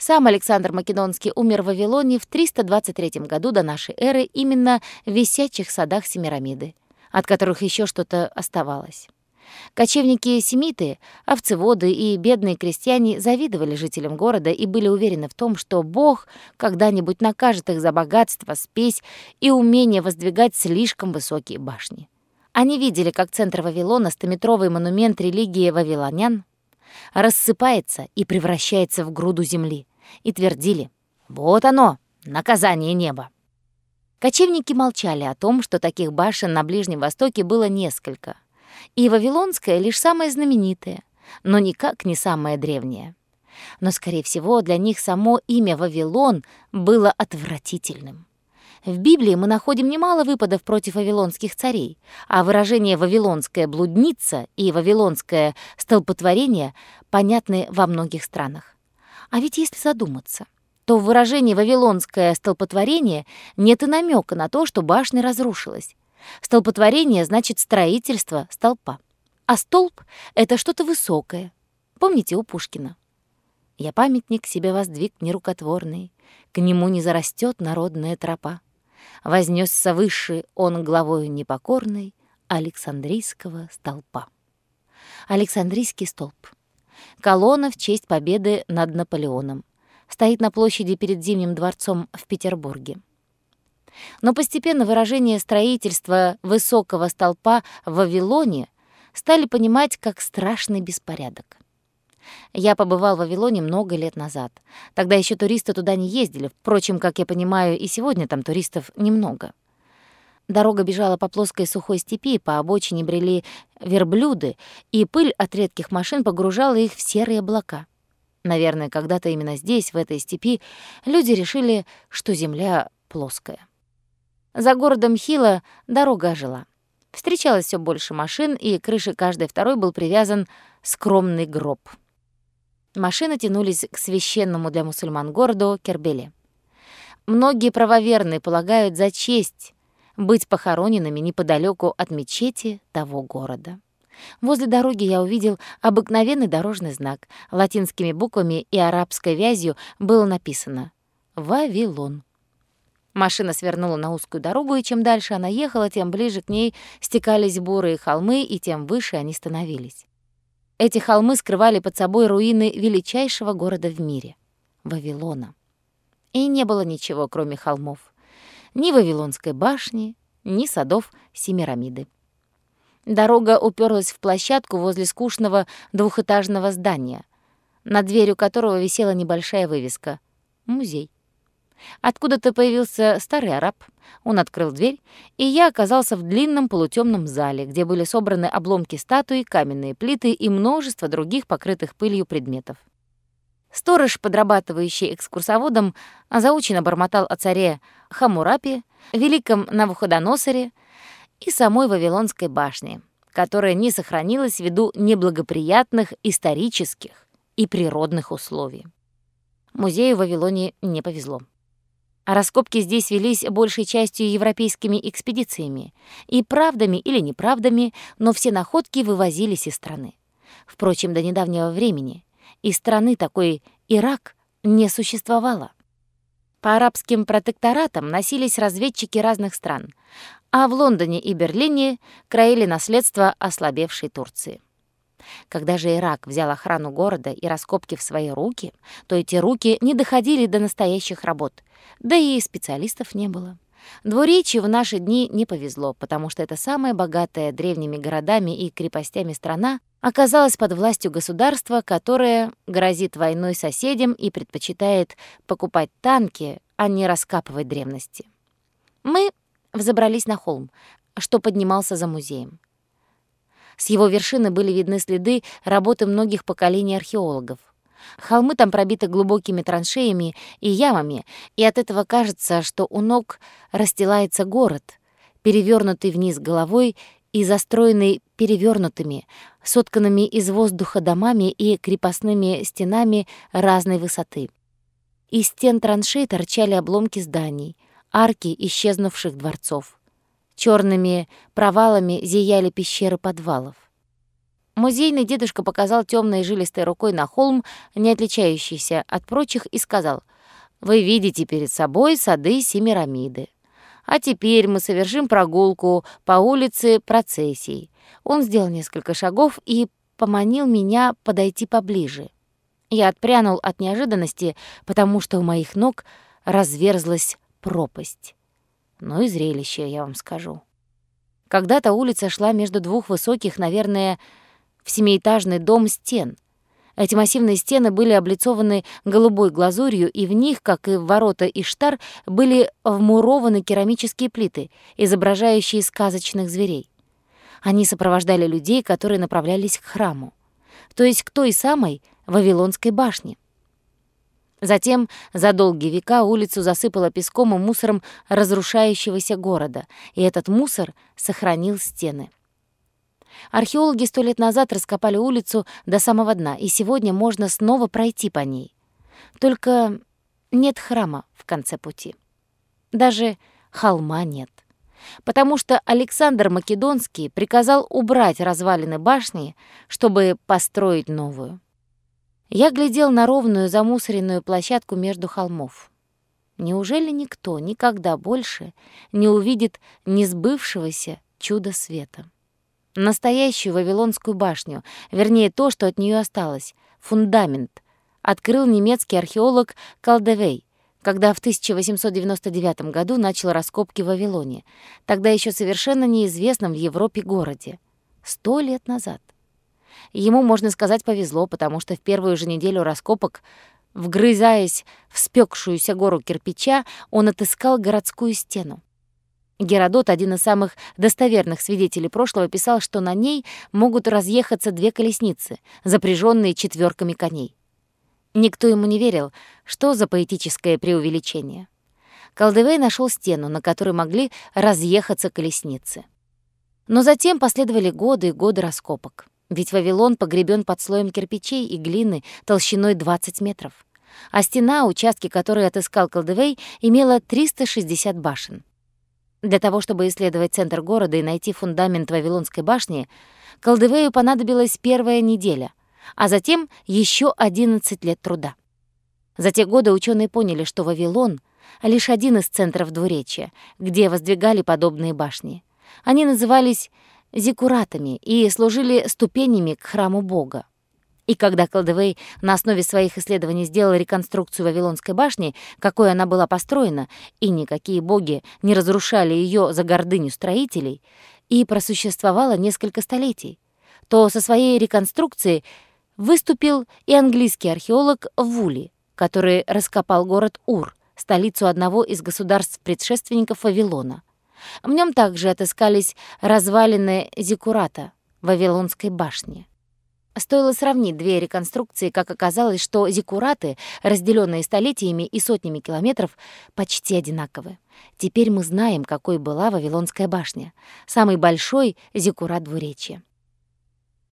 Сам Александр Македонский умер в Вавилоне в 323 году до нашей эры именно в висячих садах Семирамиды, от которых еще что-то оставалось. Кочевники-семиты, овцеводы и бедные крестьяне завидовали жителям города и были уверены в том, что Бог когда-нибудь накажет их за богатство, спесь и умение воздвигать слишком высокие башни. Они видели, как центр Вавилона, стометровый монумент религии вавилонян, рассыпается и превращается в груду земли, и твердили «Вот оно, наказание неба». Кочевники молчали о том, что таких башен на Ближнем Востоке было несколько — и Вавилонская лишь самая знаменитая, но никак не самая древняя. Но, скорее всего, для них само имя Вавилон было отвратительным. В Библии мы находим немало выпадов против вавилонских царей, а выражение «вавилонская блудница» и «вавилонское столпотворение» понятны во многих странах. А ведь если задуматься, то в выражении «вавилонское столпотворение» нет и намека на то, что башня разрушилась. Столпотворение значит строительство столпа. А столб — это что-то высокое. Помните у Пушкина? «Я памятник себе воздвиг нерукотворный, К нему не зарастет народная тропа. Вознесся выше он главою непокорной Александрийского столпа». Александрийский столб. Колонна в честь победы над Наполеоном. Стоит на площади перед Зимним дворцом в Петербурге. Но постепенно выражение строительства высокого столпа в Вавилоне стали понимать как страшный беспорядок. Я побывал в Вавилоне много лет назад. Тогда еще туристы туда не ездили. Впрочем, как я понимаю, и сегодня там туристов немного. Дорога бежала по плоской сухой степи, по обочине брели верблюды, и пыль от редких машин погружала их в серые облака. Наверное, когда-то именно здесь, в этой степи, люди решили, что земля плоская. За городом Хила дорога ожила. Встречалось все больше машин, и крыше каждой второй был привязан скромный гроб. Машины тянулись к священному для мусульман городу Кербеле. Многие правоверные полагают за честь быть похороненными неподалеку от мечети того города. Возле дороги я увидел обыкновенный дорожный знак. Латинскими буквами и арабской вязью было написано «Вавилон». Машина свернула на узкую дорогу, и чем дальше она ехала, тем ближе к ней стекались бурые холмы, и тем выше они становились. Эти холмы скрывали под собой руины величайшего города в мире — Вавилона. И не было ничего, кроме холмов. Ни Вавилонской башни, ни садов Семирамиды. Дорога уперлась в площадку возле скучного двухэтажного здания, над дверью которого висела небольшая вывеска «Музей». Откуда-то появился старый араб. Он открыл дверь, и я оказался в длинном полутемном зале, где были собраны обломки статуи, каменные плиты и множество других покрытых пылью предметов. Сторож, подрабатывающий экскурсоводом, заучено бормотал о царе Хамурапе, великом Навуходоносоре и самой Вавилонской башне, которая не сохранилась ввиду неблагоприятных исторических и природных условий. Музею в Вавилоне не повезло. Раскопки здесь велись большей частью европейскими экспедициями. И правдами или неправдами, но все находки вывозились из страны. Впрочем, до недавнего времени из страны такой Ирак не существовало. По арабским протекторатам носились разведчики разных стран, а в Лондоне и Берлине краили наследство ослабевшей Турции. Когда же Ирак взял охрану города и раскопки в свои руки, то эти руки не доходили до настоящих работ, да и специалистов не было. Двуречью в наши дни не повезло, потому что это самая богатая древними городами и крепостями страна оказалась под властью государства, которое грозит войной соседям и предпочитает покупать танки, а не раскапывать древности. Мы взобрались на холм, что поднимался за музеем. С его вершины были видны следы работы многих поколений археологов. Холмы там пробиты глубокими траншеями и ямами, и от этого кажется, что у ног расстилается город, перевернутый вниз головой и застроенный перевернутыми, сотканными из воздуха домами и крепостными стенами разной высоты. Из стен траншей торчали обломки зданий, арки исчезнувших дворцов. Черными провалами зияли пещеры подвалов. Музейный дедушка показал темной жилистой рукой на холм, не отличающийся от прочих, и сказал, «Вы видите перед собой сады Семирамиды. А теперь мы совершим прогулку по улице процессий». Он сделал несколько шагов и поманил меня подойти поближе. Я отпрянул от неожиданности, потому что у моих ног разверзлась пропасть. Ну и зрелище, я вам скажу. Когда-то улица шла между двух высоких, наверное, в семиэтажный дом стен. Эти массивные стены были облицованы голубой глазурью, и в них, как и в ворота и штар, были вмурованы керамические плиты, изображающие сказочных зверей. Они сопровождали людей, которые направлялись к храму, то есть к той самой Вавилонской башне. Затем за долгие века улицу засыпало песком и мусором разрушающегося города, и этот мусор сохранил стены. Археологи сто лет назад раскопали улицу до самого дна, и сегодня можно снова пройти по ней. Только нет храма в конце пути. Даже холма нет. Потому что Александр Македонский приказал убрать развалины башни, чтобы построить новую. Я глядел на ровную замусоренную площадку между холмов. Неужели никто никогда больше не увидит несбывшегося чуда света? Настоящую Вавилонскую башню, вернее, то, что от нее осталось, фундамент, открыл немецкий археолог Калдевей, когда в 1899 году начал раскопки в Вавилоне, тогда еще совершенно неизвестном в Европе городе. Сто лет назад. Ему, можно сказать, повезло, потому что в первую же неделю раскопок, вгрызаясь в спекшуюся гору кирпича, он отыскал городскую стену. Геродот, один из самых достоверных свидетелей прошлого, писал, что на ней могут разъехаться две колесницы, запряженные четверками коней. Никто ему не верил, что за поэтическое преувеличение. Колдевей нашел стену, на которой могли разъехаться колесницы. Но затем последовали годы и годы раскопок. Ведь Вавилон погребен под слоем кирпичей и глины толщиной 20 метров. А стена, участки которой отыскал Колдевей, имела 360 башен. Для того, чтобы исследовать центр города и найти фундамент Вавилонской башни, Колдевею понадобилась первая неделя, а затем еще 11 лет труда. За те годы ученые поняли, что Вавилон — лишь один из центров двуречья, где воздвигали подобные башни. Они назывались зиккуратами и служили ступенями к храму Бога. И когда Колдевей на основе своих исследований сделал реконструкцию Вавилонской башни, какой она была построена, и никакие боги не разрушали ее за гордыню строителей, и просуществовала несколько столетий, то со своей реконструкцией выступил и английский археолог Вули, который раскопал город Ур, столицу одного из государств-предшественников Вавилона — в нем также отыскались развалины Зиккурата, Вавилонской башни. Стоило сравнить две реконструкции, как оказалось, что зиккураты, разделенные столетиями и сотнями километров, почти одинаковы. Теперь мы знаем, какой была Вавилонская башня, самый большой зиккурат двуречья.